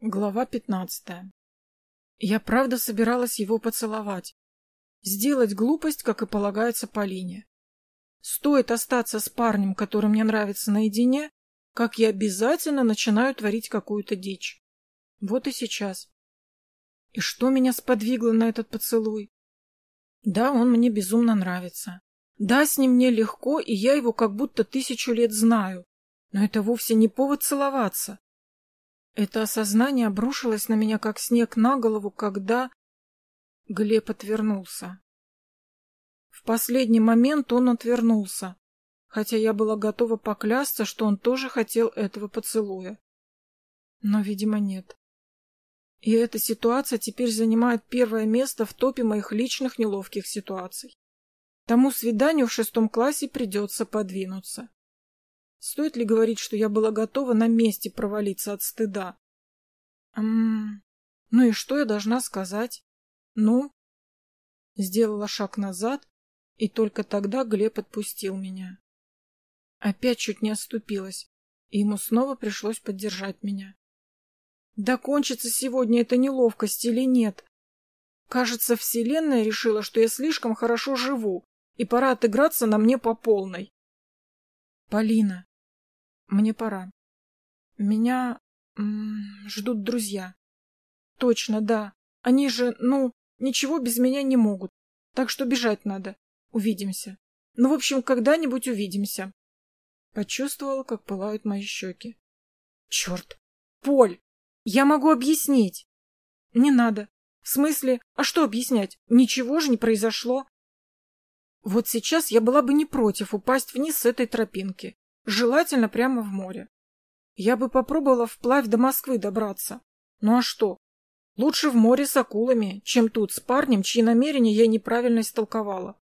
Глава пятнадцатая. Я правда собиралась его поцеловать. Сделать глупость, как и полагается Полине. Стоит остаться с парнем, который мне нравится наедине, как я обязательно начинаю творить какую-то дичь. Вот и сейчас. И что меня сподвигло на этот поцелуй? Да, он мне безумно нравится. Да, с ним мне легко, и я его как будто тысячу лет знаю. Но это вовсе не повод целоваться. Это осознание обрушилось на меня, как снег на голову, когда... Глеб отвернулся. В последний момент он отвернулся, хотя я была готова поклясться, что он тоже хотел этого поцелуя. Но, видимо, нет. И эта ситуация теперь занимает первое место в топе моих личных неловких ситуаций. Тому свиданию в шестом классе придется подвинуться. Стоит ли говорить, что я была готова на месте провалиться от стыда? М ну и что я должна сказать? Ну? Сделала шаг назад, и только тогда Глеб отпустил меня. Опять чуть не оступилась, и ему снова пришлось поддержать меня. Да кончится сегодня эта неловкость или нет? Кажется, Вселенная решила, что я слишком хорошо живу, и пора отыграться на мне по полной. Полина, мне пора. Меня ждут друзья. Точно, да. Они же, ну, ничего без меня не могут. Так что бежать надо. Увидимся. Ну, в общем, когда-нибудь увидимся. Почувствовала, как пылают мои щеки. Черт! Поль! Я могу объяснить. Не надо. В смысле, а что объяснять? Ничего же не произошло. Вот сейчас я была бы не против упасть вниз с этой тропинки. Желательно прямо в море. Я бы попробовала вплавь до Москвы добраться. Ну а что? Лучше в море с акулами, чем тут с парнем, чьи намерения я неправильно истолковала.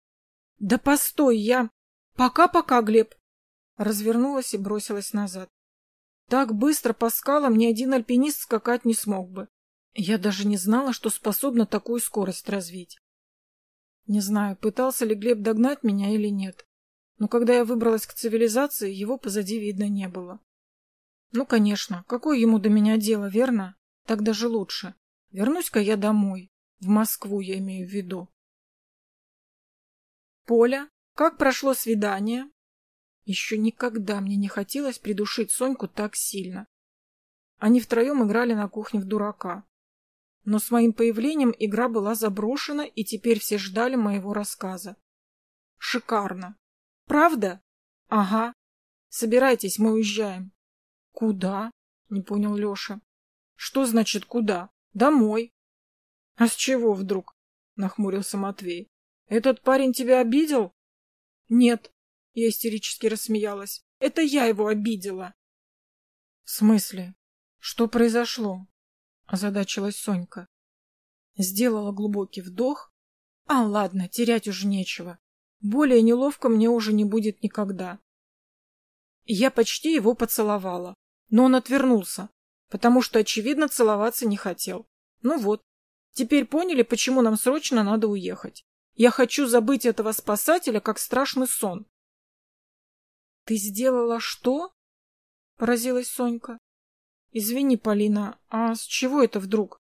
Да постой, я... Пока-пока, Глеб. Развернулась и бросилась назад. Так быстро по скалам ни один альпинист скакать не смог бы. Я даже не знала, что способна такую скорость развить. Не знаю, пытался ли Глеб догнать меня или нет. Но когда я выбралась к цивилизации, его позади видно не было. Ну, конечно, какое ему до меня дело, верно? Так даже лучше. Вернусь-ка я домой. В Москву я имею в виду. Поля, как прошло свидание? Еще никогда мне не хотелось придушить Соньку так сильно. Они втроем играли на кухне в дурака. Но с моим появлением игра была заброшена, и теперь все ждали моего рассказа. Шикарно. Правда? Ага. Собирайтесь, мы уезжаем. Куда? Не понял Леша. Что значит куда? Домой. А с чего вдруг? Нахмурился Матвей. Этот парень тебя обидел? Нет. Я истерически рассмеялась. Это я его обидела. В смысле? Что произошло? Озадачилась Сонька. Сделала глубокий вдох. А, ладно, терять уже нечего. Более неловко мне уже не будет никогда. Я почти его поцеловала, но он отвернулся, потому что, очевидно, целоваться не хотел. Ну вот, теперь поняли, почему нам срочно надо уехать. Я хочу забыть этого спасателя, как страшный сон. — Ты сделала что? — поразилась Сонька. — Извини, Полина, а с чего это вдруг?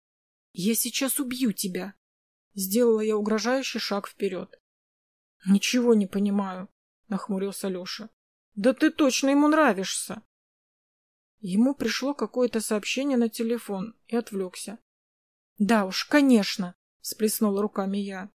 — Я сейчас убью тебя. Сделала я угрожающий шаг вперед. — Ничего не понимаю, — нахмурился Леша. — Да ты точно ему нравишься. Ему пришло какое-то сообщение на телефон и отвлекся. — Да уж, конечно, — всплеснула руками я.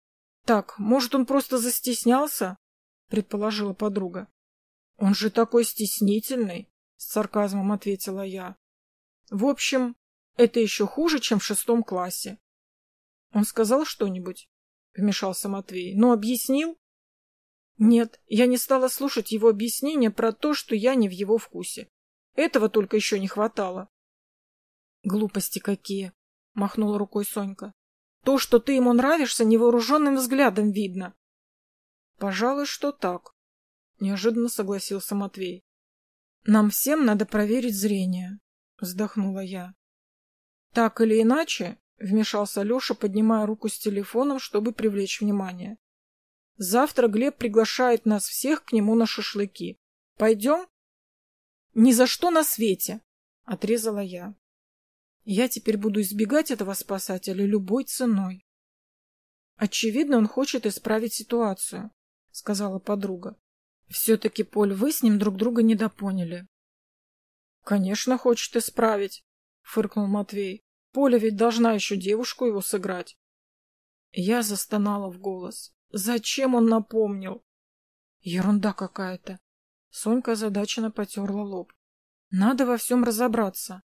— Так, может, он просто застеснялся? — предположила подруга. — Он же такой стеснительный, — с сарказмом ответила я. — В общем, это еще хуже, чем в шестом классе. — Он сказал что-нибудь? — вмешался Матвей. — Ну, объяснил? — Нет, я не стала слушать его объяснения про то, что я не в его вкусе. Этого только еще не хватало. — Глупости какие! — махнула рукой Сонька. — То, что ты ему нравишься, невооруженным взглядом видно. — Пожалуй, что так, — неожиданно согласился Матвей. — Нам всем надо проверить зрение, — вздохнула я. — Так или иначе, Вмешался Леша, поднимая руку с телефоном, чтобы привлечь внимание. Завтра Глеб приглашает нас всех к нему на шашлыки. Пойдем? Ни за что на свете, отрезала я. Я теперь буду избегать этого спасателя любой ценой. Очевидно, он хочет исправить ситуацию, сказала подруга. Все-таки, Поль, вы с ним друг друга недопоняли. Конечно, хочет исправить, фыркнул Матвей. Поля ведь должна еще девушку его сыграть. Я застонала в голос. Зачем он напомнил? Ерунда какая-то. Сонька озадаченно потерла лоб. Надо во всем разобраться.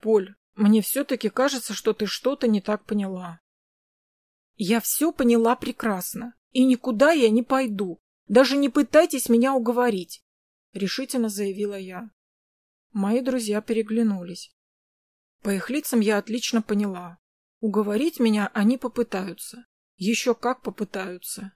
Поль, мне все-таки кажется, что ты что-то не так поняла. Я все поняла прекрасно. И никуда я не пойду. Даже не пытайтесь меня уговорить, — решительно заявила я. Мои друзья переглянулись. По их лицам я отлично поняла. Уговорить меня они попытаются. Еще как попытаются.